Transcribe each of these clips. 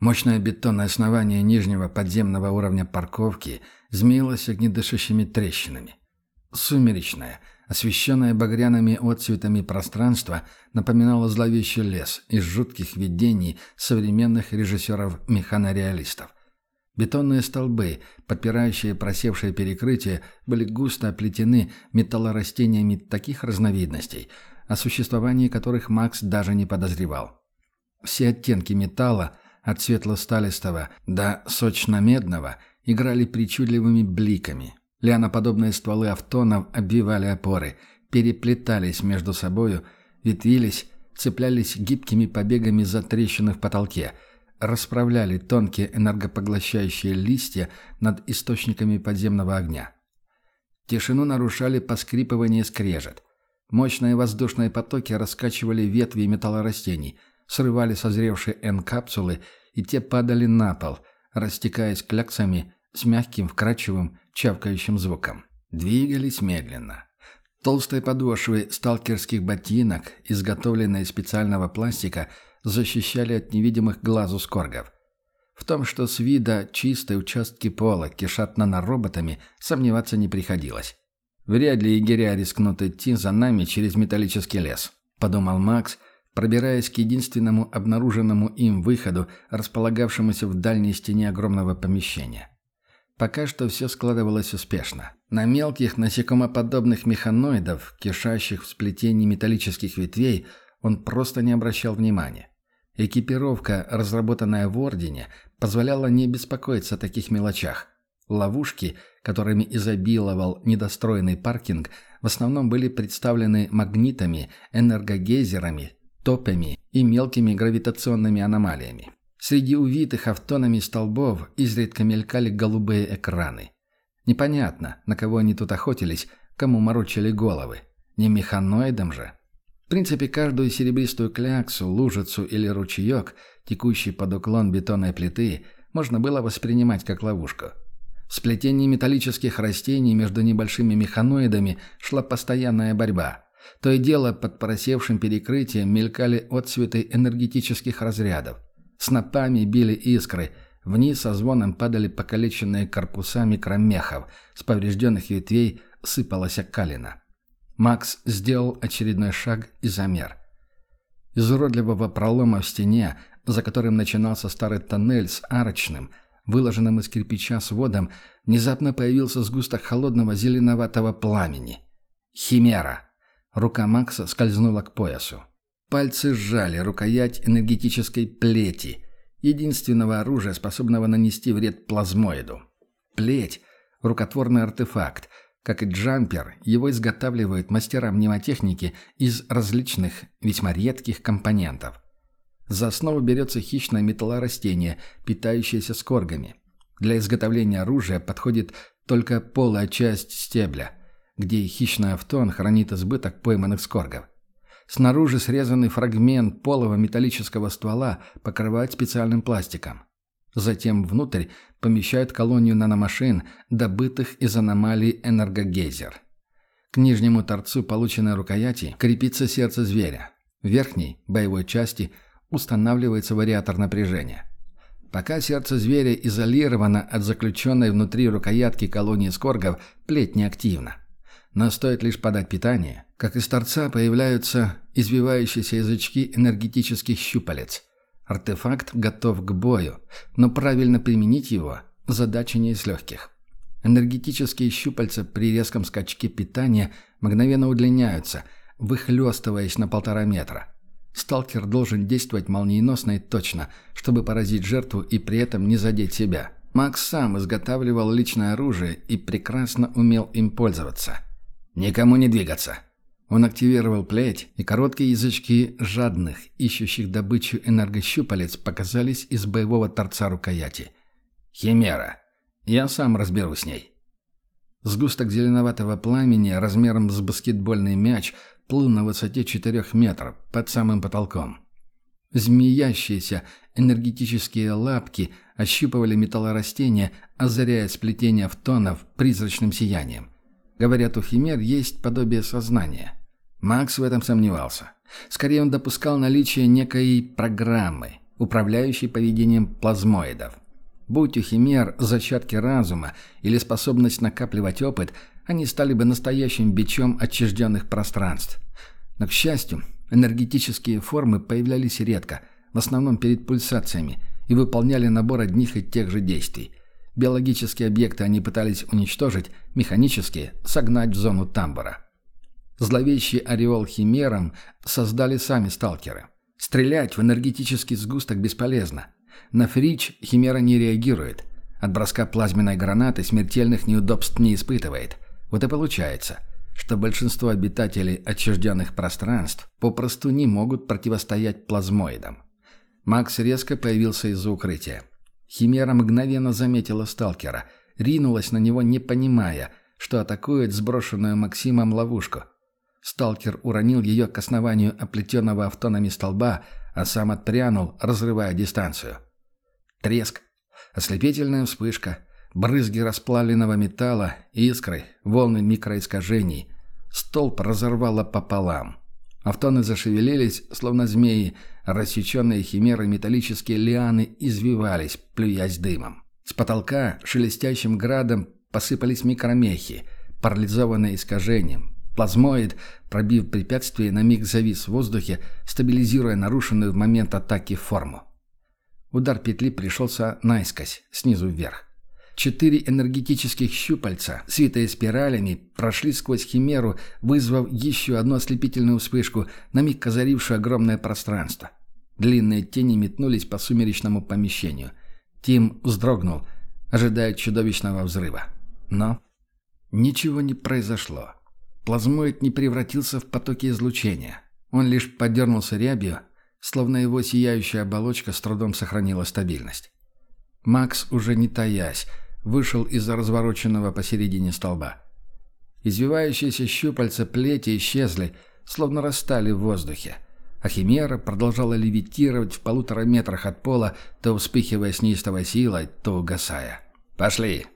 Мощное бетонное основание нижнего подземного уровня парковки змеилось огнедышащими трещинами. Сумеречное, освещенное багряными отцветами пространство напоминало зловещий лес из жутких видений современных режиссеров-механореалистов. Бетонные столбы, подпирающие просевшее перекрытие, были густо оплетены металлорастениями таких разновидностей, о существовании которых Макс даже не подозревал. Все оттенки металла, от светло-сталистого до сочно-медного, играли причудливыми бликами. Лианоподобные стволы автонов обвивали опоры, переплетались между собою, ветвились, цеплялись гибкими побегами за трещины в потолке – расправляли тонкие энергопоглощающие листья над источниками подземного огня. Тишину нарушали поскрипывание скрежет. Мощные воздушные потоки раскачивали ветви металлорастений, срывали созревшие N-капсулы, и те падали на пол, растекаясь кляксами с мягким, вкрадчивым, чавкающим звуком. Двигались медленно. Толстые подошвы сталкерских ботинок, изготовленные из специального пластика, защищали от невидимых глазу скоргов. В том, что с вида чистые участки пола кишат нанороботами, сомневаться не приходилось. «Вряд ли егеря рискнут идти за нами через металлический лес», — подумал Макс, пробираясь к единственному обнаруженному им выходу, располагавшемуся в дальней стене огромного помещения. Пока что все складывалось успешно. На мелких насекомоподобных механоидов, кишащих в сплетении металлических ветвей, он просто не обращал внимания. Экипировка, разработанная в Ордене, позволяла не беспокоиться о таких мелочах. Ловушки, которыми изобиловал недостроенный паркинг, в основном были представлены магнитами, энергогейзерами, топами и мелкими гравитационными аномалиями. Среди увитых автонами столбов изредка мелькали голубые экраны. Непонятно, на кого они тут охотились, кому морочили головы. Не механоидам же. В принципе, каждую серебристую кляксу, лужицу или ручеек, текущий под уклон бетонной плиты, можно было воспринимать как ловушку. В сплетении металлических растений между небольшими механоидами шла постоянная борьба. То и дело под просевшим перекрытием мелькали отцветы энергетических разрядов. Снопами били искры, вниз со звоном падали покалеченные корпуса микромехов, с поврежденных ветвей сыпалась окалина. Макс сделал очередной шаг и замер. Из уродливого пролома в стене, за которым начинался старый тоннель с арочным, выложенным из кирпича сводом, внезапно появился сгусток холодного зеленоватого пламени. Химера. Рука Макса скользнула к поясу. Пальцы сжали рукоять энергетической плети, единственного оружия, способного нанести вред плазмоиду. Плеть – рукотворный артефакт – как и джампер, его изготавливают мастера мнемотехники из различных, весьма редких компонентов. За основу берется хищное металлорастение, питающееся скоргами. Для изготовления оружия подходит только полая часть стебля, где хищный автон хранит избыток пойманных скоргов. Снаружи срезанный фрагмент полого металлического ствола покрывают специальным пластиком. Затем внутрь помещают колонию наномашин, добытых из аномалий энергогейзер. К нижнему торцу полученной рукояти крепится сердце зверя. В верхней, боевой части, устанавливается вариатор напряжения. Пока сердце зверя изолировано от заключенной внутри рукоятки колонии скоргов, плеть неактивна. Но стоит лишь подать питание, как из торца появляются извивающиеся язычки энергетических щупалец. Артефакт готов к бою, но правильно применить его – задача не из легких. Энергетические щупальца при резком скачке питания мгновенно удлиняются, выхлестываясь на полтора метра. Сталкер должен действовать молниеносно и точно, чтобы поразить жертву и при этом не задеть себя. Макс сам изготавливал личное оружие и прекрасно умел им пользоваться. «Никому не двигаться!» Он активировал плеть, и короткие язычки жадных, ищущих добычу энергощупалец показались из боевого торца рукояти. «Химера. Я сам разберусь с ней». Сгусток зеленоватого пламени размером с баскетбольный мяч плыл на высоте четырех метров под самым потолком. Змеящиеся энергетические лапки ощупывали металлорастения, озаряя сплетение автонов призрачным сиянием. Говорят, у химер есть подобие сознания. Макс в этом сомневался. Скорее, он допускал наличие некой программы. управляющий поведением плазмоидов. Будь у химер зачатки разума или способность накапливать опыт, они стали бы настоящим бичом отчужденных пространств. Но, к счастью, энергетические формы появлялись редко, в основном перед пульсациями, и выполняли набор одних и тех же действий. Биологические объекты они пытались уничтожить, механические – согнать в зону тамбура. Зловещий ореол химерам создали сами сталкеры. Стрелять в энергетический сгусток бесполезно. На фрич химера не реагирует. От броска плазменной гранаты смертельных неудобств не испытывает. Вот и получается, что большинство обитателей отчужденных пространств попросту не могут противостоять плазмоидам. Макс резко появился из-за укрытия. Химера мгновенно заметила сталкера, ринулась на него, не понимая, что атакует сброшенную Максимом ловушку. Сталкер уронил ее к основанию оплетенного автонами столба, а сам отпрянул, разрывая дистанцию. Треск, ослепительная вспышка, брызги расплавленного металла, искры, волны микроискажений. Столб разорвало пополам. Автоны зашевелились, словно змеи, рассеченные химеры металлические лианы извивались, плюясь дымом. С потолка шелестящим градом посыпались микромехи, парализованные искажением. Плазмоид, пробив препятствие, на миг завис в воздухе, стабилизируя нарушенную в момент атаки форму. Удар петли пришелся наискось, снизу вверх. Четыре энергетических щупальца, свитые спиралями, прошли сквозь химеру, вызвав еще одну ослепительную вспышку, на миг озарившую огромное пространство. Длинные тени метнулись по сумеречному помещению. Тим вздрогнул, ожидая чудовищного взрыва. Но ничего не произошло. Плазмоид не превратился в потоки излучения. Он лишь подернулся рябью, словно его сияющая оболочка с трудом сохранила стабильность. Макс, уже не таясь, вышел из-за развороченного посередине столба. Извивающиеся щупальца плети исчезли, словно растали в воздухе. А химера продолжала левитировать в полутора метрах от пола, то вспыхивая с неистовой силой, то угасая. «Пошли!»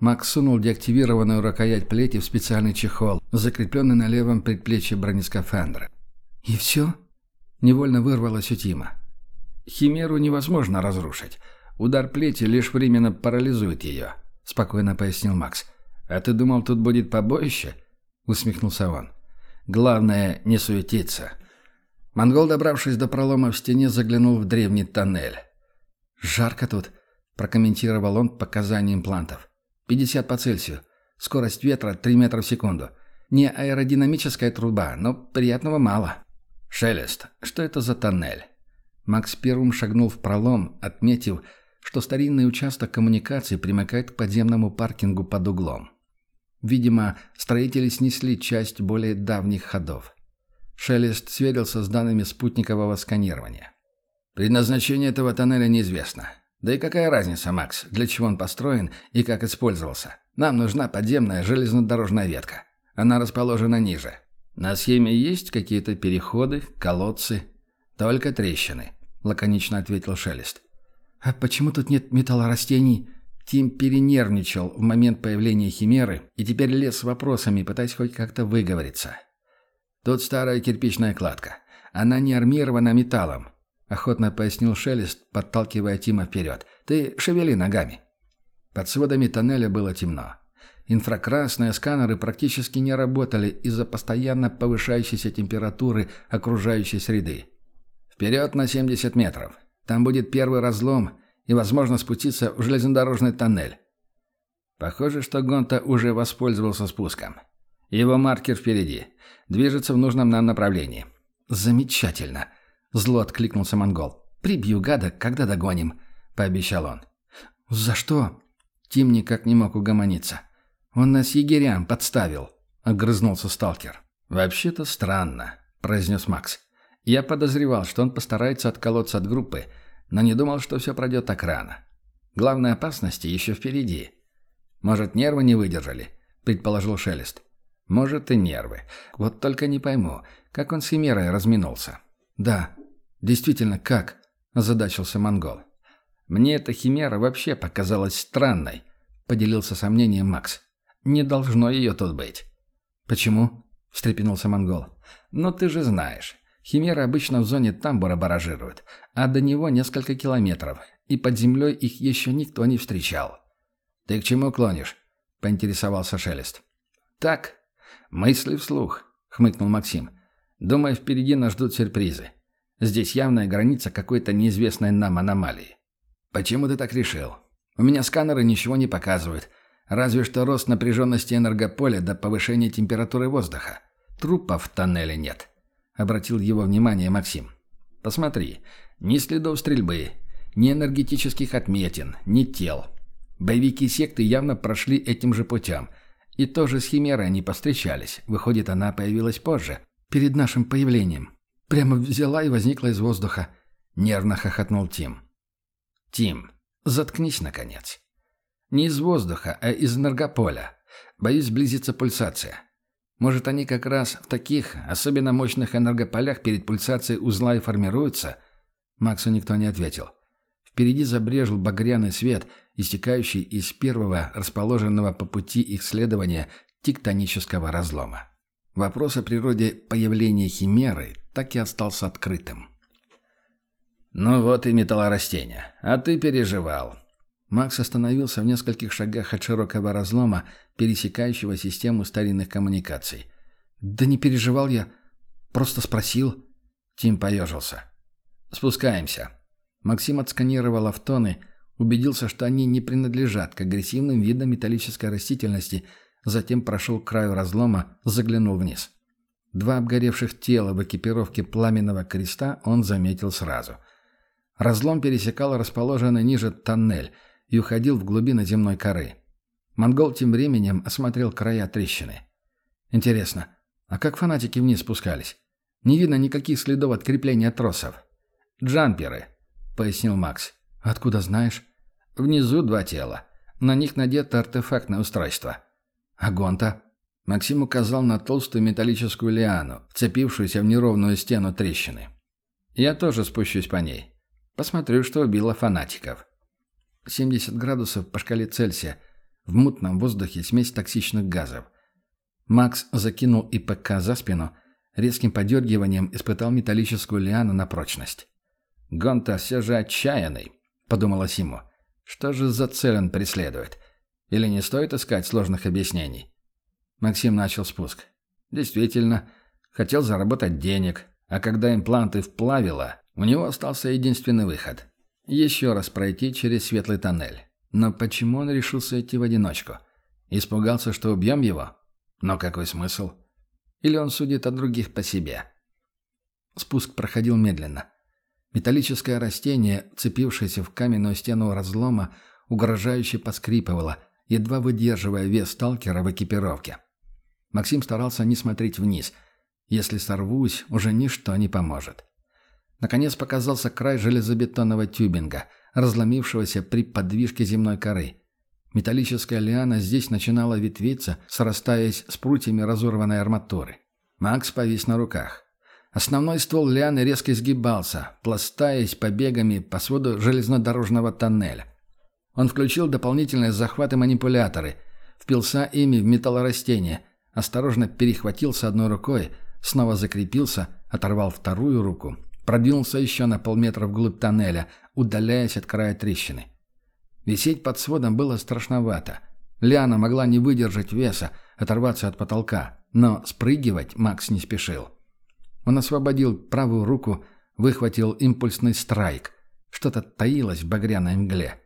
Макс сунул деактивированную рукоять плети в специальный чехол, закрепленный на левом предплечье бронескафандра. «И все?» Невольно вырвалось у Тима. «Химеру невозможно разрушить. Удар плети лишь временно парализует ее», — спокойно пояснил Макс. «А ты думал, тут будет побоище?» — усмехнулся он. «Главное, не суетиться». Монгол, добравшись до пролома в стене, заглянул в древний тоннель. «Жарко тут», — прокомментировал он показания имплантов. «50 по Цельсию. Скорость ветра 3 метра в секунду. Не аэродинамическая труба, но приятного мало». «Шелест, что это за тоннель?» Макс первым шагнул в пролом, отметив, что старинный участок коммуникаций примыкает к подземному паркингу под углом. Видимо, строители снесли часть более давних ходов. Шелест сверился с данными спутникового сканирования. Предназначение этого тоннеля неизвестно. Да и какая разница, Макс, для чего он построен и как использовался? Нам нужна подземная железнодорожная ветка. Она расположена ниже. На схеме есть какие-то переходы, колодцы? Только трещины, лаконично ответил Шелест. «А почему тут нет металлорастений?» Тим перенервничал в момент появления химеры и теперь лез с вопросами, пытаясь хоть как-то выговориться. «Тут старая кирпичная кладка. Она не армирована металлом», — охотно пояснил Шелест, подталкивая Тима вперед. «Ты шевели ногами». Под сводами тоннеля было темно. Инфракрасные сканеры практически не работали из-за постоянно повышающейся температуры окружающей среды. «Вперед на 70 метров. Там будет первый разлом и возможно спуститься в железнодорожный тоннель. Похоже, что Гонта уже воспользовался спуском. Его маркер впереди. Движется в нужном нам направлении. «Замечательно!» — зло откликнулся монгол. «Прибью гада, когда догоним», — пообещал он. «За что?» Тим никак не мог угомониться. «Он нас егерям подставил», — огрызнулся сталкер. «Вообще-то странно», — произнес Макс. Я подозревал, что он постарается отколоться от группы, но не думал, что все пройдет так рано. Главные опасности еще впереди. Может, нервы не выдержали, предположил Шелест. Может, и нервы. Вот только не пойму, как он с Химерой разминулся. Да, действительно, как? Озадачился монгол. Мне эта Химера вообще показалась странной, поделился сомнением Макс. Не должно ее тут быть. Почему? встрепенулся монгол. «Ну ты же знаешь. Химеры обычно в зоне тамбура баражируют, а до него несколько километров, и под землей их еще никто не встречал. «Ты к чему клонишь?» — поинтересовался Шелест. «Так, мысли вслух», — хмыкнул Максим. «Думаю, впереди нас ждут сюрпризы. Здесь явная граница какой-то неизвестной нам аномалии». «Почему ты так решил? У меня сканеры ничего не показывают, разве что рост напряженности энергополя до повышения температуры воздуха. Трупов в тоннеле нет», — обратил его внимание Максим. «Посмотри, ни следов стрельбы, ни энергетических отметин, ни тел. Боевики секты явно прошли этим же путем. И тоже с Химерой они постречались. Выходит, она появилась позже, перед нашим появлением. Прямо взяла и возникла из воздуха. Нервно хохотнул Тим. «Тим, заткнись, наконец. Не из воздуха, а из энергополя. Боюсь, близится пульсация. Может, они как раз в таких, особенно мощных энергополях перед пульсацией узла и формируются?» Максу никто не ответил. Впереди забрежил багряный свет, истекающий из первого, расположенного по пути их следования, тектонического разлома. Вопрос о природе появления химеры так и остался открытым. «Ну вот и металлорастение. А ты переживал». Макс остановился в нескольких шагах от широкого разлома, пересекающего систему старинных коммуникаций. «Да не переживал я. Просто спросил». Тим поежился. «Спускаемся». Максим отсканировал автоны, убедился, что они не принадлежат к агрессивным видам металлической растительности, затем прошел к краю разлома, заглянул вниз. Два обгоревших тела в экипировке пламенного креста он заметил сразу. Разлом пересекал расположенный ниже тоннель и уходил в глубины земной коры. Монгол тем временем осмотрел края трещины. Интересно, а как фанатики вниз спускались? Не видно никаких следов от крепления тросов. Джамперы, — пояснил Макс. «Откуда знаешь?» «Внизу два тела. На них надето артефактное устройство». «А Гонта?» Максим указал на толстую металлическую лиану, вцепившуюся в неровную стену трещины. «Я тоже спущусь по ней. Посмотрю, что убило фанатиков». 70 градусов по шкале Цельсия. В мутном воздухе смесь токсичных газов. Макс закинул ИПК за спину, резким подергиванием испытал металлическую лиану на прочность. Гонта все же отчаянный, подумала Симу. Что же за цель он преследует? Или не стоит искать сложных объяснений? Максим начал спуск. Действительно, хотел заработать денег, а когда импланты вплавило, у него остался единственный выход. Еще раз пройти через светлый тоннель. Но почему он решился идти в одиночку? Испугался, что убьем его? Но какой смысл? Или он судит о других по себе? Спуск проходил медленно. Металлическое растение, цепившееся в каменную стену разлома, угрожающе поскрипывало, едва выдерживая вес сталкера в экипировке. Максим старался не смотреть вниз. Если сорвусь, уже ничто не поможет. Наконец показался край железобетонного тюбинга, разломившегося при подвижке земной коры. Металлическая лиана здесь начинала ветвиться, срастаясь с прутьями разорванной арматуры. Макс повис на руках. Основной ствол лианы резко изгибался, пластаясь побегами по своду железнодорожного тоннеля. Он включил дополнительные захваты-манипуляторы, впился ими в металлорастение, осторожно перехватил с одной рукой, снова закрепился, оторвал вторую руку, продвинулся еще на полметра вглубь тоннеля, удаляясь от края трещины. Висеть под сводом было страшновато. Лиана могла не выдержать веса, оторваться от потолка, но спрыгивать Макс не спешил. Он освободил правую руку, выхватил импульсный страйк. Что-то таилось в багряной мгле.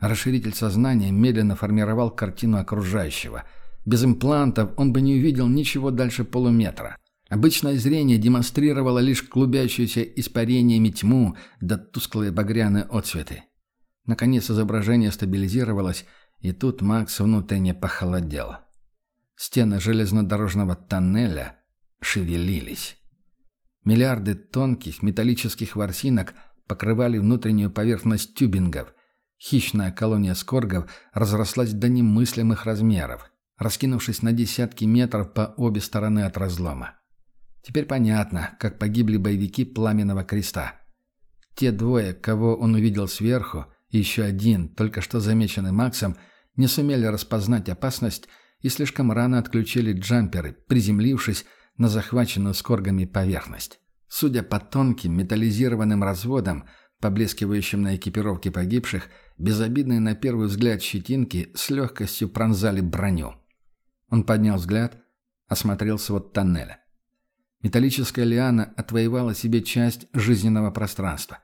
Расширитель сознания медленно формировал картину окружающего. Без имплантов он бы не увидел ничего дальше полуметра. Обычное зрение демонстрировало лишь клубящуюся испарениями тьму да тусклые багряные отцветы. Наконец изображение стабилизировалось, и тут Макс внутренне похолодел. Стены железнодорожного тоннеля шевелились. Миллиарды тонких металлических ворсинок покрывали внутреннюю поверхность тюбингов. Хищная колония скоргов разрослась до немыслимых размеров, раскинувшись на десятки метров по обе стороны от разлома. Теперь понятно, как погибли боевики Пламенного Креста. Те двое, кого он увидел сверху, и еще один, только что замеченный Максом, не сумели распознать опасность и слишком рано отключили джамперы, приземлившись на захваченную скоргами поверхность. Судя по тонким металлизированным разводам, поблескивающим на экипировке погибших, безобидные на первый взгляд щетинки с легкостью пронзали броню. Он поднял взгляд, осмотрел свод тоннеля. Металлическая лиана отвоевала себе часть жизненного пространства.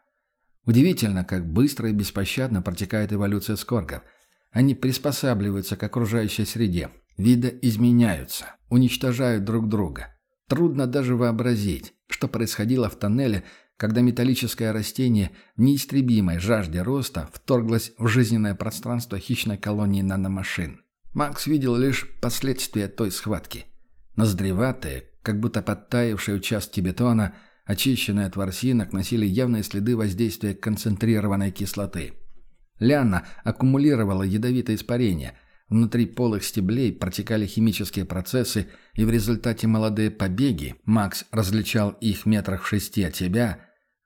Удивительно, как быстро и беспощадно протекает эволюция скоргов. Они приспосабливаются к окружающей среде, видоизменяются, уничтожают друг друга. Трудно даже вообразить, что происходило в тоннеле, когда металлическое растение в неистребимой жажде роста вторглось в жизненное пространство хищной колонии наномашин. Макс видел лишь последствия той схватки. Ноздреватые, как будто подтаявшие участки бетона, очищенные от ворсинок, носили явные следы воздействия концентрированной кислоты. Ляна аккумулировала ядовитое испарение – Внутри полых стеблей протекали химические процессы, и в результате молодые побеги, Макс различал их метрах в шести от себя,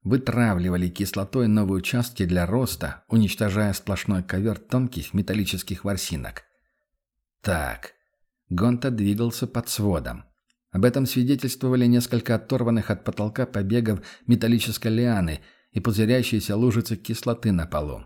вытравливали кислотой новые участки для роста, уничтожая сплошной ковер тонких металлических ворсинок. Так, Гонта двигался под сводом. Об этом свидетельствовали несколько оторванных от потолка побегов металлической лианы и пузырящиеся лужицы кислоты на полу.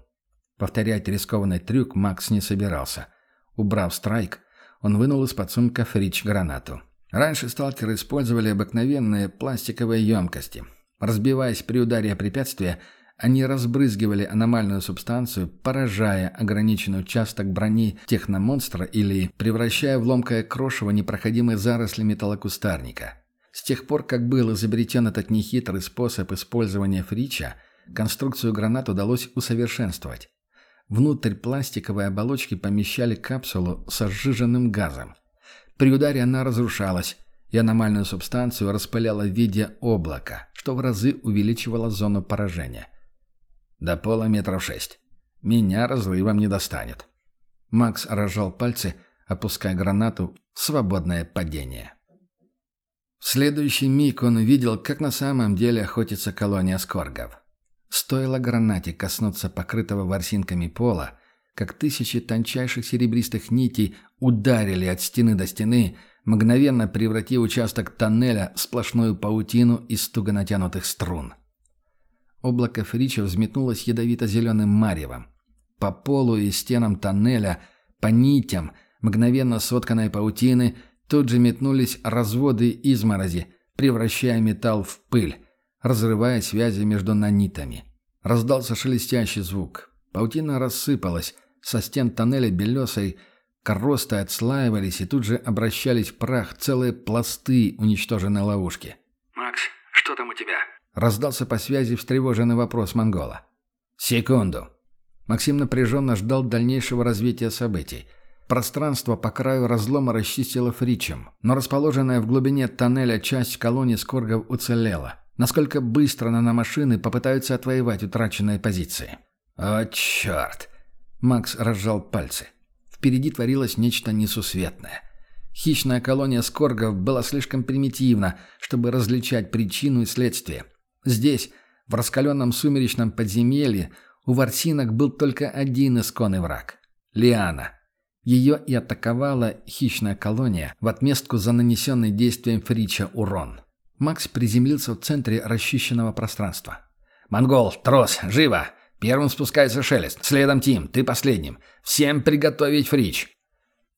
Повторять рискованный трюк Макс не собирался. Убрав страйк, он вынул из-под сумка фрич гранату. Раньше сталкеры использовали обыкновенные пластиковые емкости. Разбиваясь при ударе о препятствие, они разбрызгивали аномальную субстанцию, поражая ограниченный участок брони техномонстра или превращая в ломкое крошево непроходимые заросли металлокустарника. С тех пор, как был изобретен этот нехитрый способ использования фрича, конструкцию гранат удалось усовершенствовать. Внутрь пластиковой оболочки помещали капсулу с сжиженным газом. При ударе она разрушалась, и аномальную субстанцию распыляла в виде облака, что в разы увеличивало зону поражения. До пола метров шесть. Меня разрывом не достанет. Макс разжал пальцы, опуская гранату в свободное падение. В следующий миг он увидел, как на самом деле охотится колония скоргов. Стоило гранате коснуться покрытого ворсинками пола, как тысячи тончайших серебристых нитей ударили от стены до стены, мгновенно превратив участок тоннеля в сплошную паутину из туго натянутых струн. Облако фрича взметнулось ядовито-зеленым маревом. По полу и стенам тоннеля, по нитям, мгновенно сотканной паутины, тут же метнулись разводы изморози, превращая металл в пыль, разрывая связи между нанитами. Раздался шелестящий звук. Паутина рассыпалась. Со стен тоннеля белесой коросты отслаивались и тут же обращались в прах целые пласты уничтоженной ловушки. «Макс, что там у тебя?» Раздался по связи встревоженный вопрос монгола. «Секунду». Максим напряженно ждал дальнейшего развития событий. Пространство по краю разлома расчистило фричем, но расположенная в глубине тоннеля часть колонии скоргов уцелела. Насколько быстро наномашины попытаются отвоевать утраченные позиции. «О, черт!» Макс разжал пальцы. Впереди творилось нечто несусветное. Хищная колония скоргов была слишком примитивна, чтобы различать причину и следствие. Здесь, в раскаленном сумеречном подземелье, у ворсинок был только один исконный враг — Лиана. Ее и атаковала хищная колония в отместку за нанесенный действием Фрича урон. Макс приземлился в центре расчищенного пространства. «Монгол, трос, живо! Первым спускается Шелест, следом Тим, ты последним. Всем приготовить фрич!»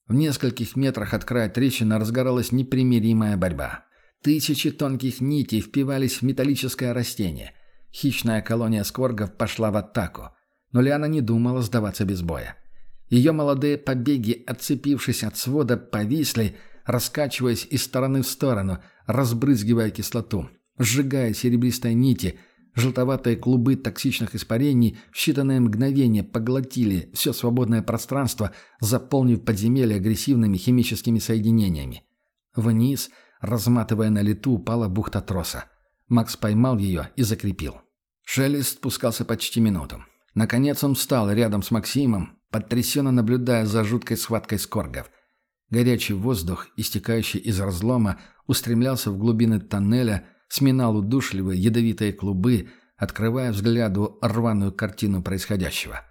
В нескольких метрах от края трещины разгоралась непримиримая борьба. Тысячи тонких нитей впивались в металлическое растение. Хищная колония скоргов пошла в атаку. Но Лиана не думала сдаваться без боя. Ее молодые побеги, отцепившись от свода, повисли, раскачиваясь из стороны в сторону, разбрызгивая кислоту, сжигая серебристые нити, желтоватые клубы токсичных испарений в считанные мгновения поглотили все свободное пространство, заполнив подземелье агрессивными химическими соединениями. Вниз, разматывая на лету, упала бухта троса. Макс поймал ее и закрепил. Шелест спускался почти минуту. Наконец он встал рядом с Максимом, потрясенно наблюдая за жуткой схваткой скоргов. Горячий воздух, истекающий из разлома, устремлялся в глубины тоннеля, сминал удушливые ядовитые клубы, открывая взгляду рваную картину происходящего.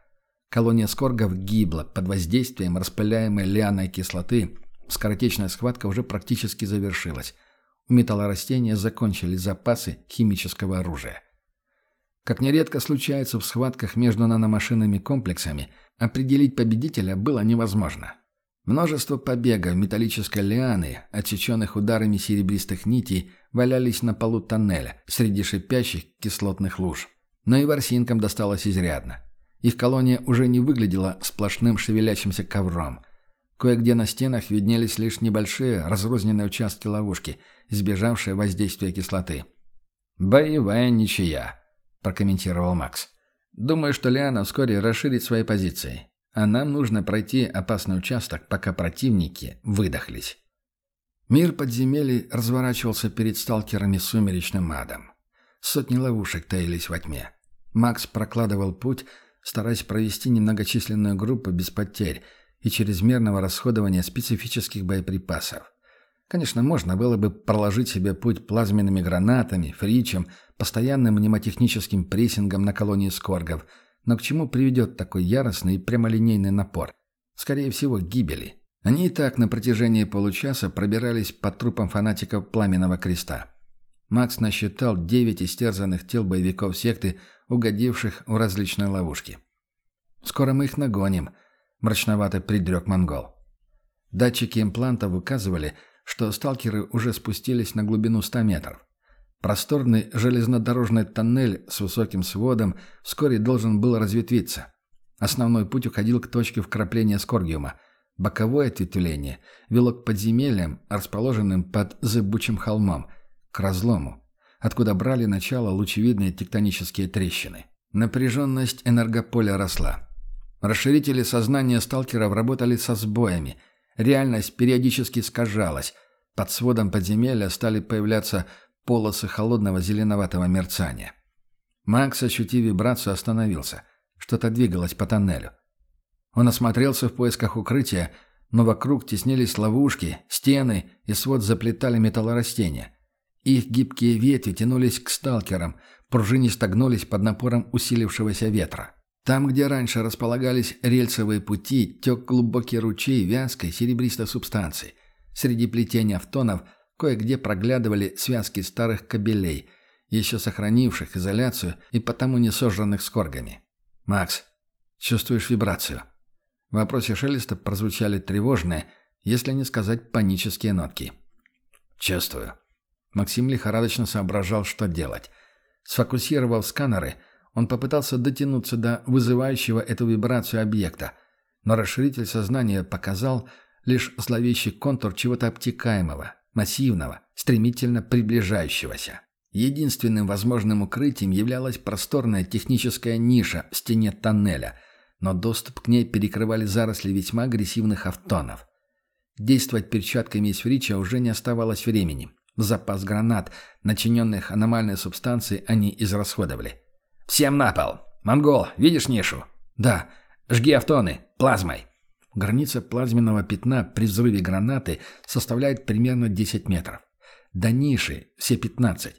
Колония скоргов гибла под воздействием распыляемой лианой кислоты. Скоротечная схватка уже практически завершилась. У металлорастения закончились запасы химического оружия. Как нередко случается в схватках между наномашинными комплексами, определить победителя было невозможно. Множество побегов металлической лианы, отсеченных ударами серебристых нитей, валялись на полу тоннеля среди шипящих кислотных луж. Но и ворсинкам досталось изрядно. Их колония уже не выглядела сплошным шевелящимся ковром. Кое-где на стенах виднелись лишь небольшие разрозненные участки ловушки, избежавшие воздействия кислоты. «Боевая ничья», – прокомментировал Макс. «Думаю, что Лиана вскоре расширит свои позиции а нам нужно пройти опасный участок, пока противники выдохлись. Мир подземелий разворачивался перед сталкерами сумеречным адом. Сотни ловушек таились во тьме. Макс прокладывал путь, стараясь провести немногочисленную группу без потерь и чрезмерного расходования специфических боеприпасов. Конечно, можно было бы проложить себе путь плазменными гранатами, фричем, постоянным мнемотехническим прессингом на колонии скоргов – но к чему приведет такой яростный и прямолинейный напор? Скорее всего, гибели. Они и так на протяжении получаса пробирались по трупам фанатиков Пламенного Креста. Макс насчитал девять истерзанных тел боевиков секты, угодивших в различные ловушки. «Скоро мы их нагоним», – мрачновато предрек монгол. Датчики имплантов указывали, что сталкеры уже спустились на глубину 100 метров. Просторный железнодорожный тоннель с высоким сводом вскоре должен был разветвиться. Основной путь уходил к точке вкрапления скоргиума. Боковое ответвление вело к подземельям, расположенным под зыбучим холмом, к разлому, откуда брали начало лучевидные тектонические трещины. Напряженность энергополя росла. Расширители сознания сталкеров работали со сбоями. Реальность периодически искажалась. Под сводом подземелья стали появляться полосы холодного зеленоватого мерцания. Макс, ощутив вибрацию, остановился. Что-то двигалось по тоннелю. Он осмотрелся в поисках укрытия, но вокруг теснились ловушки, стены и свод заплетали металлорастения. Их гибкие ветви тянулись к сталкерам, пружинисто гнулись под напором усилившегося ветра. Там, где раньше располагались рельсовые пути, тек глубокий ручей вязкой серебристой субстанции. Среди плетения автонов Кое-где проглядывали связки старых кабелей, еще сохранивших изоляцию и потому не сожранных скоргами. «Макс, чувствуешь вибрацию?» В вопросе Шелеста прозвучали тревожные, если не сказать панические нотки. «Чувствую». Максим лихорадочно соображал, что делать. Сфокусировав сканеры, он попытался дотянуться до вызывающего эту вибрацию объекта, но расширитель сознания показал лишь зловещий контур чего-то обтекаемого, массивного, стремительно приближающегося. Единственным возможным укрытием являлась просторная техническая ниша в стене тоннеля, но доступ к ней перекрывали заросли весьма агрессивных автонов. Действовать перчатками из фрича уже не оставалось времени. Запас гранат, начиненных аномальной субстанцией, они израсходовали. «Всем на пол! Монгол, видишь нишу?» «Да. Жги автоны. Плазмой!» Граница плазменного пятна при взрыве гранаты составляет примерно 10 метров. До ниши все 15.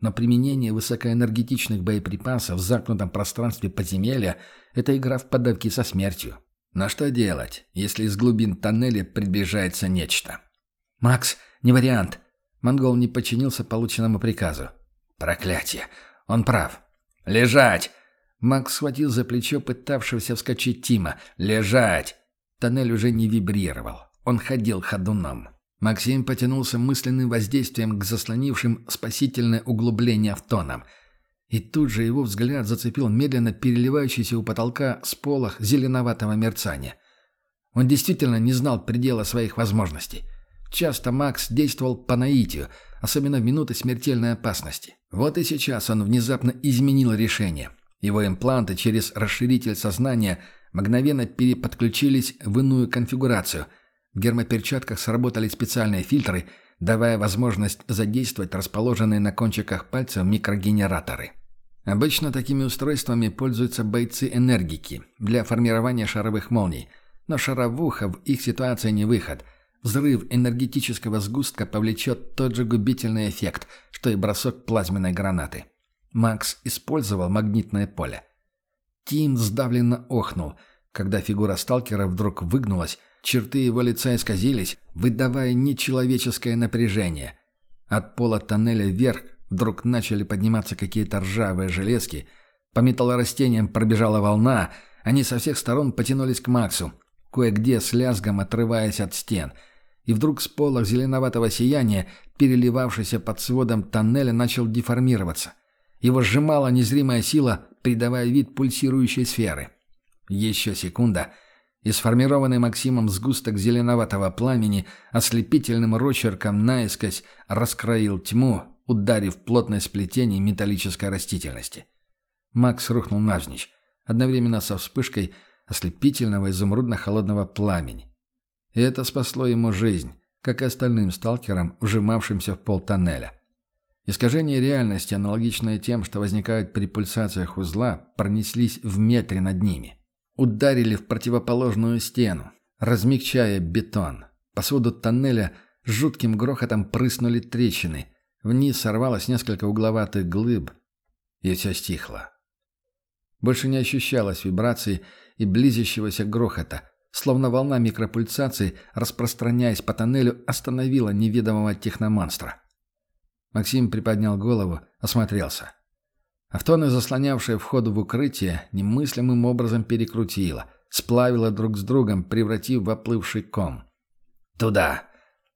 Но применение высокоэнергетичных боеприпасов в замкнутом пространстве подземелья – это игра в подавки со смертью. Но что делать, если из глубин тоннеля приближается нечто? «Макс, не вариант!» Монгол не подчинился полученному приказу. «Проклятие! Он прав!» «Лежать!» Макс схватил за плечо пытавшегося вскочить Тима. «Лежать!» Тоннель уже не вибрировал. Он ходил ходуном. Максим потянулся мысленным воздействием к заслонившим спасительное углубление автонам. И тут же его взгляд зацепил медленно переливающийся у потолка сполох зеленоватого мерцания. Он действительно не знал предела своих возможностей. Часто Макс действовал по наитию, особенно в минуты смертельной опасности. Вот и сейчас он внезапно изменил решение. Его импланты через расширитель сознания – мгновенно переподключились в иную конфигурацию. В гермоперчатках сработали специальные фильтры, давая возможность задействовать расположенные на кончиках пальцев микрогенераторы. Обычно такими устройствами пользуются бойцы-энергики для формирования шаровых молний, но шаровуха в их ситуации не выход. Взрыв энергетического сгустка повлечет тот же губительный эффект, что и бросок плазменной гранаты. Макс использовал магнитное поле. Тим сдавленно охнул, когда фигура сталкера вдруг выгнулась, черты его лица исказились, выдавая нечеловеческое напряжение. От пола тоннеля вверх вдруг начали подниматься какие-то ржавые железки. По металлорастениям пробежала волна, они со всех сторон потянулись к Максу, кое-где с лязгом отрываясь от стен. И вдруг с пола зеленоватого сияния, переливавшийся под сводом тоннеля, начал деформироваться. Его сжимала незримая сила, придавая вид пульсирующей сферы. Еще секунда, и сформированный Максимом сгусток зеленоватого пламени ослепительным рочерком наискось раскроил тьму, ударив плотное сплетение металлической растительности. Макс рухнул навзничь, одновременно со вспышкой ослепительного изумрудно-холодного пламени. И это спасло ему жизнь, как и остальным сталкерам, вжимавшимся в пол тоннеля. Искажения реальности, аналогичные тем, что возникают при пульсациях узла, пронеслись в метре над ними. Ударили в противоположную стену, размягчая бетон. По своду тоннеля жутким грохотом прыснули трещины. Вниз сорвалось несколько угловатых глыб, и все стихло. Больше не ощущалось вибрации и близящегося грохота, словно волна микропульсации, распространяясь по тоннелю, остановила неведомого техномонстра. Максим приподнял голову, осмотрелся. Автоны, заслонявшие вход в укрытие, немыслимым образом перекрутило, сплавило друг с другом, превратив в оплывший ком. «Туда!»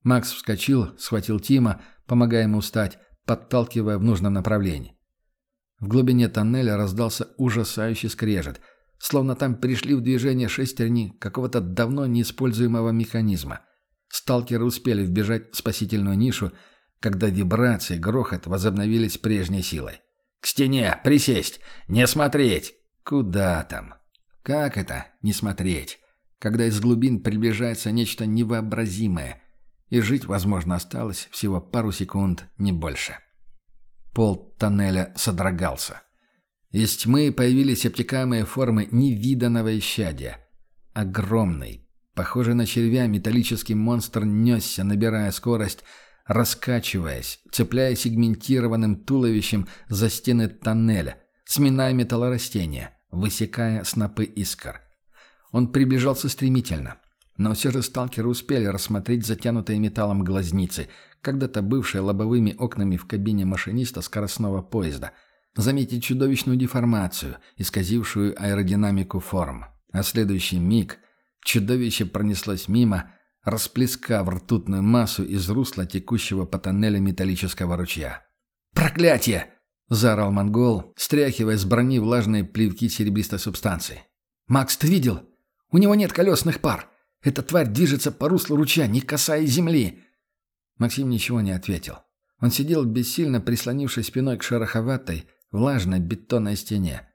Макс вскочил, схватил Тима, помогая ему встать, подталкивая в нужном направлении. В глубине тоннеля раздался ужасающий скрежет, словно там пришли в движение шестерни какого-то давно неиспользуемого механизма. Сталкеры успели вбежать в спасительную нишу, когда вибрации, грохот возобновились прежней силой. «К стене! Присесть! Не смотреть!» «Куда там?» «Как это? Не смотреть?» Когда из глубин приближается нечто невообразимое, и жить, возможно, осталось всего пару секунд, не больше. Пол тоннеля содрогался. Из тьмы появились обтекаемые формы невиданного исчадия. Огромный, похожий на червя, металлический монстр несся, набирая скорость, раскачиваясь, цепляя сегментированным туловищем за стены тоннеля, сминая металлорастения, высекая снопы искр. Он приближался стремительно, но все же сталкеры успели рассмотреть затянутые металлом глазницы, когда-то бывшие лобовыми окнами в кабине машиниста скоростного поезда, заметить чудовищную деформацию, исказившую аэродинамику форм. А следующий миг чудовище пронеслось мимо, расплескав ртутную массу из русла текущего по тоннелю металлического ручья. «Проклятие!» — заорал монгол, стряхивая с брони влажные плевки серебристой субстанции. «Макс, ты видел? У него нет колесных пар. Эта тварь движется по руслу ручья, не касаясь земли!» Максим ничего не ответил. Он сидел бессильно, прислонившись спиной к шероховатой, влажной бетонной стене.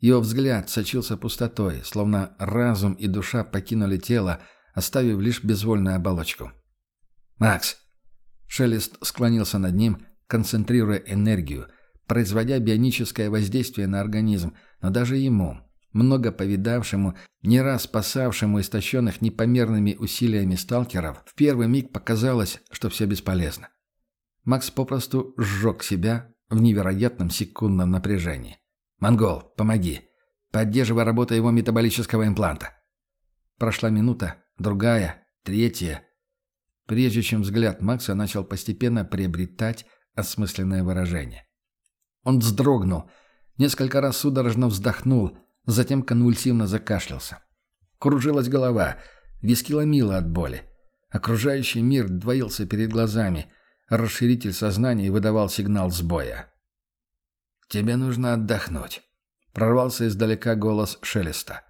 Его взгляд сочился пустотой, словно разум и душа покинули тело, оставив лишь безвольную оболочку. «Макс!» Шелест склонился над ним, концентрируя энергию, производя бионическое воздействие на организм, но даже ему, много повидавшему, не раз спасавшему истощенных непомерными усилиями сталкеров, в первый миг показалось, что все бесполезно. Макс попросту сжег себя в невероятном секундном напряжении. «Монгол, помоги! Поддерживай работу его метаболического импланта!» Прошла минута, другая, третья. Прежде чем взгляд Макса начал постепенно приобретать осмысленное выражение. Он вздрогнул, несколько раз судорожно вздохнул, затем конвульсивно закашлялся. Кружилась голова, виски ломило от боли. Окружающий мир двоился перед глазами, расширитель сознания выдавал сигнал сбоя. «Тебе нужно отдохнуть», — прорвался издалека голос Шелеста.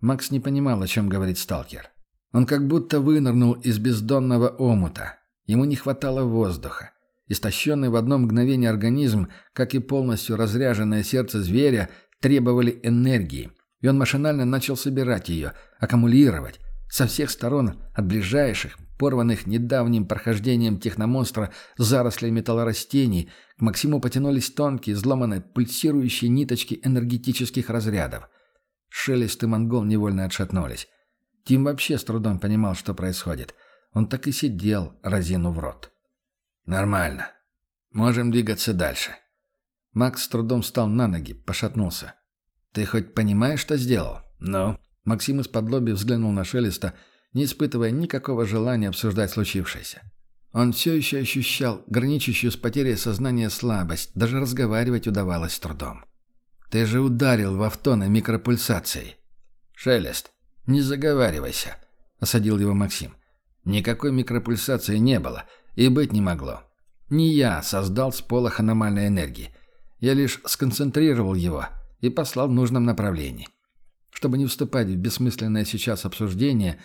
Макс не понимал, о чем говорит сталкер. Он как будто вынырнул из бездонного омута. Ему не хватало воздуха. Истощенный в одно мгновение организм, как и полностью разряженное сердце зверя, требовали энергии, и он машинально начал собирать ее, аккумулировать. Со всех сторон, от ближайших, порванных недавним прохождением техномонстра зарослей металлорастений, к Максиму потянулись тонкие, взломанные, пульсирующие ниточки энергетических разрядов. Шелест и монгол невольно отшатнулись. Тим вообще с трудом понимал, что происходит. Он так и сидел, разину в рот. «Нормально. Можем двигаться дальше». Макс с трудом встал на ноги, пошатнулся. «Ты хоть понимаешь, что сделал?» «Ну?» Максим из-под лоби взглянул на Шелеста, не испытывая никакого желания обсуждать случившееся. Он все еще ощущал граничащую с потерей сознания слабость, даже разговаривать удавалось с трудом. «Ты же ударил в авто на микропульсацией». «Шелест, не заговаривайся», — осадил его Максим. «Никакой микропульсации не было и быть не могло. Не я создал сполох аномальной энергии. Я лишь сконцентрировал его и послал в нужном направлении. Чтобы не вступать в бессмысленное сейчас обсуждение,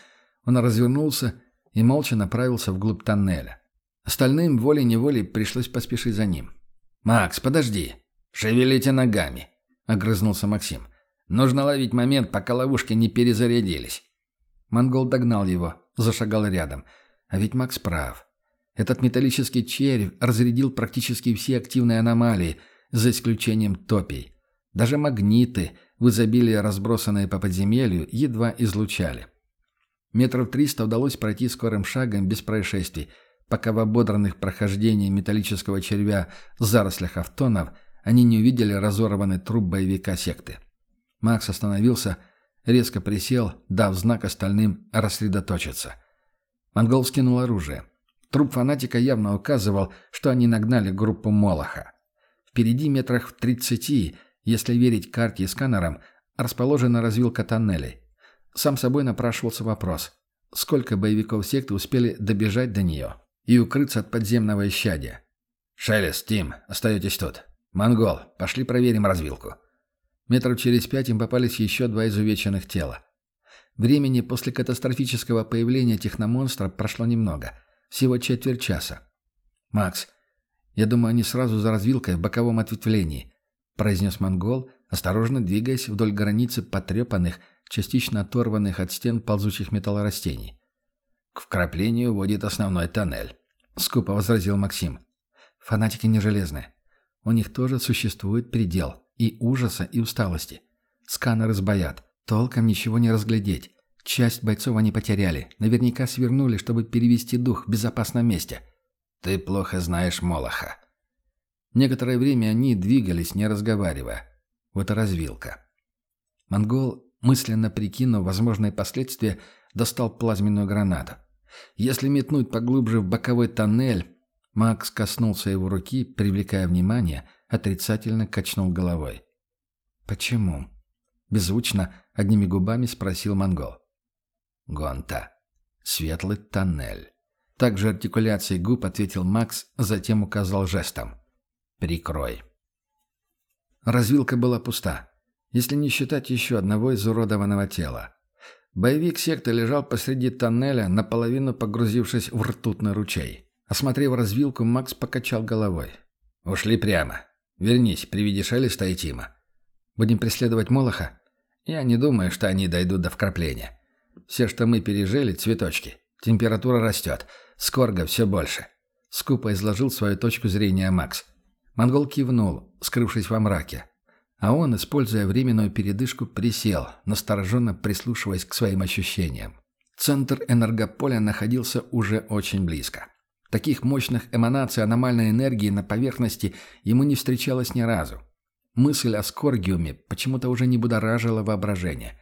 он развернулся и молча направился вглубь тоннеля. Остальным волей-неволей пришлось поспешить за ним. «Макс, подожди! Шевелите ногами!» — огрызнулся Максим. «Нужно ловить момент, пока ловушки не перезарядились». Монгол догнал его, зашагал рядом. А ведь Макс прав. Этот металлический червь разрядил практически все активные аномалии, за исключением топий. Даже магниты, в изобилии разбросанные по подземелью, едва излучали. Метров триста удалось пройти скорым шагом без происшествий, пока в ободранных прохождениях металлического червя в зарослях автонов они не увидели разорванный труп боевика секты. Макс остановился, резко присел, дав знак остальным рассредоточиться. Монгол скинул оружие. Труп фанатика явно указывал, что они нагнали группу Молоха. Впереди метрах в тридцати, если верить карте и сканерам, расположена развилка тоннелей. Сам собой напрашивался вопрос, сколько боевиков секты успели добежать до нее и укрыться от подземного исчадия. «Шелест, Тим, остаетесь тут. Монгол, пошли проверим развилку». Метров через пять им попались еще два изувеченных тела. Времени после катастрофического появления техномонстра прошло немного. Всего четверть часа. «Макс, я думаю, они сразу за развилкой в боковом ответвлении», произнес монгол, осторожно двигаясь вдоль границы потрепанных, частично оторванных от стен ползучих металлорастений. «К вкраплению водит основной тоннель», — скупо возразил Максим. «Фанатики не железные. У них тоже существует предел и ужаса, и усталости. Сканеры сбоят. Толком ничего не разглядеть. Часть бойцов они потеряли. Наверняка свернули, чтобы перевести дух в безопасном месте. Ты плохо знаешь Молоха». Некоторое время они двигались, не разговаривая. Вот развилка. Монгол мысленно прикинув возможные последствия, достал плазменную гранату. Если метнуть поглубже в боковой тоннель, Макс коснулся его руки, привлекая внимание, отрицательно качнул головой. «Почему?» — беззвучно, одними губами спросил монгол. «Гонта. Светлый тоннель». Также артикуляцией губ ответил Макс, затем указал жестом. «Прикрой». Развилка была пуста если не считать еще одного изуродованного тела. Боевик секты лежал посреди тоннеля, наполовину погрузившись в ртутный ручей. Осмотрев развилку, Макс покачал головой. «Ушли прямо. Вернись, приведи Шелеста и Тима. Будем преследовать Молоха? Я не думаю, что они дойдут до вкрапления. Все, что мы пережили, цветочки. Температура растет. Скорга все больше». Скупо изложил свою точку зрения Макс. Монгол кивнул, скрывшись во мраке. А он, используя временную передышку, присел, настороженно прислушиваясь к своим ощущениям. Центр энергополя находился уже очень близко. Таких мощных эманаций аномальной энергии на поверхности ему не встречалось ни разу. Мысль о Скоргиуме почему-то уже не будоражила воображение.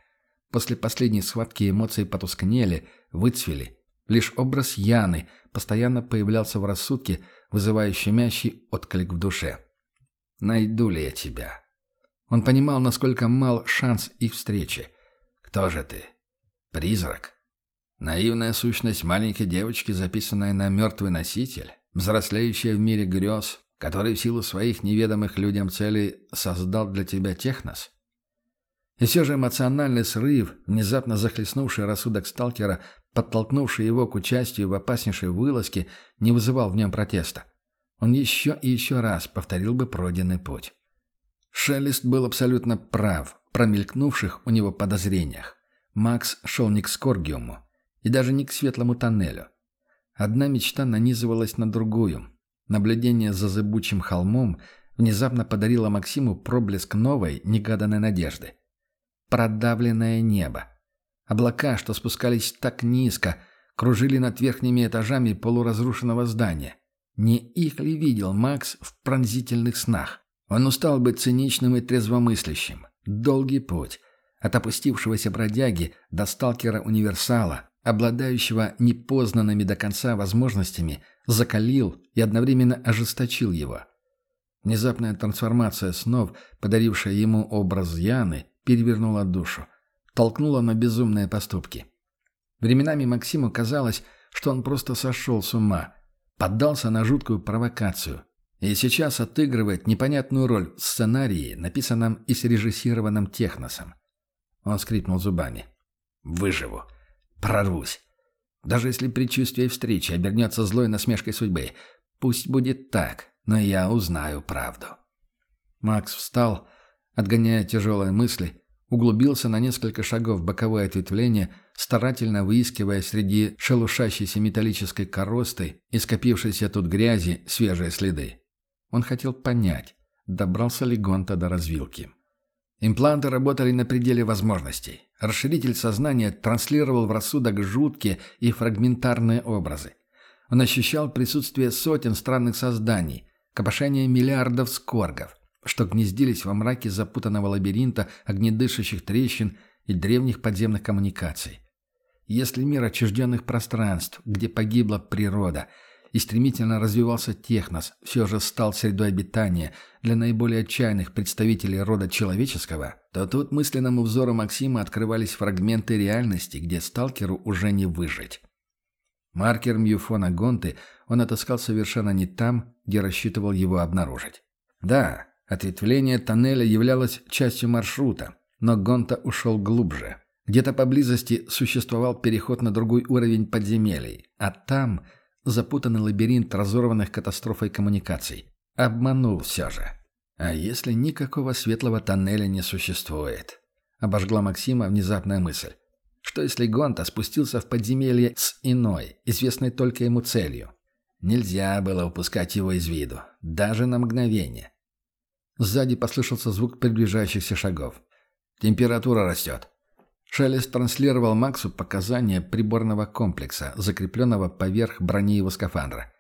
После последней схватки эмоции потускнели, выцвели. Лишь образ Яны постоянно появлялся в рассудке, вызывая щемящий отклик в душе. «Найду ли я тебя?» Он понимал, насколько мал шанс их встречи. «Кто же ты? Призрак?» Наивная сущность маленькой девочки, записанная на мертвый носитель, взрослеющая в мире грез, который в силу своих неведомых людям целей создал для тебя технос? И все же эмоциональный срыв, внезапно захлестнувший рассудок сталкера, подтолкнувший его к участию в опаснейшей вылазке, не вызывал в нем протеста. Он еще и еще раз повторил бы пройденный путь. Шелест был абсолютно прав промелькнувших у него подозрениях. Макс шел не к Скоргиуму и даже не к светлому тоннелю. Одна мечта нанизывалась на другую. Наблюдение за зыбучим холмом внезапно подарило Максиму проблеск новой, негаданной надежды. Продавленное небо. Облака, что спускались так низко, кружили над верхними этажами полуразрушенного здания. Не их ли видел Макс в пронзительных снах? Он устал быть циничным и трезвомыслящим. Долгий путь. От опустившегося бродяги до сталкера-универсала, обладающего непознанными до конца возможностями, закалил и одновременно ожесточил его. Внезапная трансформация снов, подарившая ему образ Яны, перевернула душу, толкнула на безумные поступки. Временами Максиму казалось, что он просто сошел с ума, поддался на жуткую провокацию и сейчас отыгрывает непонятную роль в сценарии, написанном и срежиссированном Техносом. Он скрипнул зубами. «Выживу. Прорвусь. Даже если предчувствие встречи обернется злой насмешкой судьбы, пусть будет так, но я узнаю правду». Макс встал, отгоняя тяжелые мысли, углубился на несколько шагов в боковое ответвление, старательно выискивая среди шелушащейся металлической коросты и скопившейся тут грязи свежие следы. Он хотел понять, добрался ли Гонта до развилки. Импланты работали на пределе возможностей. Расширитель сознания транслировал в рассудок жуткие и фрагментарные образы. Он ощущал присутствие сотен странных созданий, копошение миллиардов скоргов, что гнездились во мраке запутанного лабиринта огнедышащих трещин и древних подземных коммуникаций. Если мир отчужденных пространств, где погибла природа – и стремительно развивался технос, все же стал средой обитания для наиболее отчаянных представителей рода человеческого, то тут мысленному взору Максима открывались фрагменты реальности, где сталкеру уже не выжить. Маркер Мьюфона Гонты он отыскал совершенно не там, где рассчитывал его обнаружить. Да, ответвление тоннеля являлось частью маршрута, но Гонта ушел глубже. Где-то поблизости существовал переход на другой уровень подземелий, а там – запутанный лабиринт разорванных катастрофой коммуникаций. Обманул все же. А если никакого светлого тоннеля не существует? Обожгла Максима внезапная мысль. Что если Гонта спустился в подземелье с иной, известной только ему целью? Нельзя было упускать его из виду, даже на мгновение. Сзади послышался звук приближающихся шагов. Температура растет. Шелест транслировал Максу показания приборного комплекса, закрепленного поверх брони его скафандра.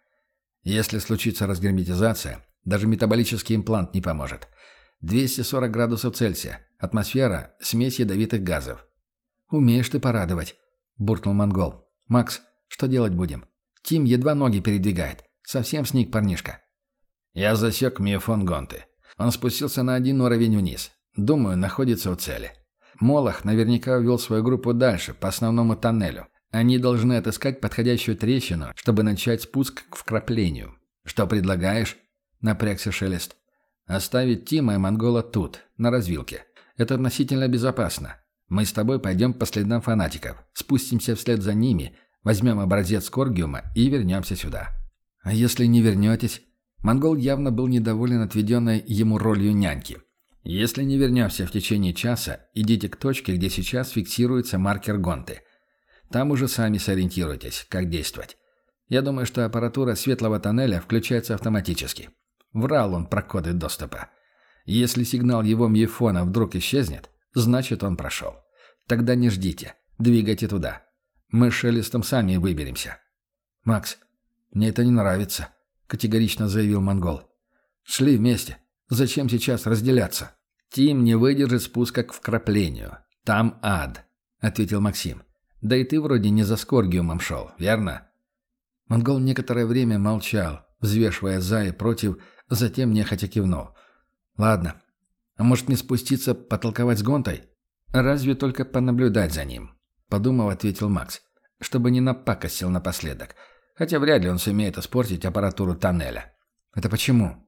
Если случится разгерметизация, даже метаболический имплант не поможет. 240 градусов Цельсия. Атмосфера – смесь ядовитых газов. «Умеешь ты порадовать», – буркнул монгол. «Макс, что делать будем? Тим едва ноги передвигает. Совсем сник парнишка». Я засек миофон Гонты. Он спустился на один уровень вниз. Думаю, находится у цели. Молох наверняка увел свою группу дальше, по основному тоннелю. Они должны отыскать подходящую трещину, чтобы начать спуск к вкраплению. «Что предлагаешь?» – напрягся Шелест. «Оставить Тима и Монгола тут, на развилке. Это относительно безопасно. Мы с тобой пойдем по следам фанатиков, спустимся вслед за ними, возьмем образец Коргиума и вернемся сюда». «А если не вернетесь?» Монгол явно был недоволен отведенной ему ролью няньки. Если не вернемся в течение часа, идите к точке, где сейчас фиксируется маркер Гонты. Там уже сами сориентируйтесь, как действовать. Я думаю, что аппаратура светлого тоннеля включается автоматически. Врал он про коды доступа. Если сигнал его мьефона вдруг исчезнет, значит он прошел. Тогда не ждите, двигайте туда. Мы с Шелестом сами выберемся. «Макс, мне это не нравится», — категорично заявил монгол. «Шли вместе. Зачем сейчас разделяться?» «Тим не выдержит спуска к вкраплению. Там ад», — ответил Максим. «Да и ты вроде не за Скоргиумом шел, верно?» Монгол некоторое время молчал, взвешивая за и против, затем нехотя кивнул. «Ладно. А может мне спуститься потолковать с Гонтой?» «Разве только понаблюдать за ним?» Подумав, ответил Макс. «Чтобы не напакостил напоследок. Хотя вряд ли он сумеет испортить аппаратуру тоннеля». «Это почему?»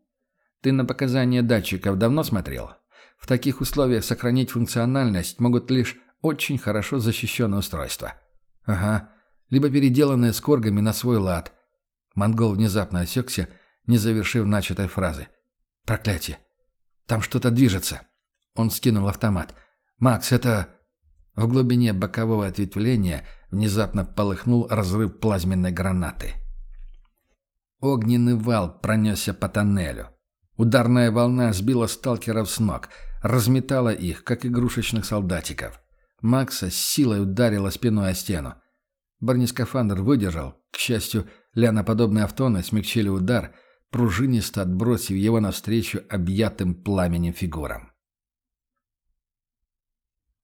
«Ты на показания датчиков давно смотрел?» В таких условиях сохранить функциональность могут лишь очень хорошо защищенные устройства. Ага, либо переделанные с коргами на свой лад. Монгол внезапно осекся, не завершив начатой фразы. Проклятие. Там что-то движется. Он скинул автомат. «Макс, это...» В глубине бокового ответвления внезапно полыхнул разрыв плазменной гранаты. Огненный вал пронесся по тоннелю. Ударная волна сбила сталкеров с ног, разметала их, как игрушечных солдатиков. Макса с силой ударила спиной о стену. Бронескафандр выдержал. К счастью, ляноподобные автоны смягчили удар, пружинисто отбросив его навстречу объятым пламенем фигурам.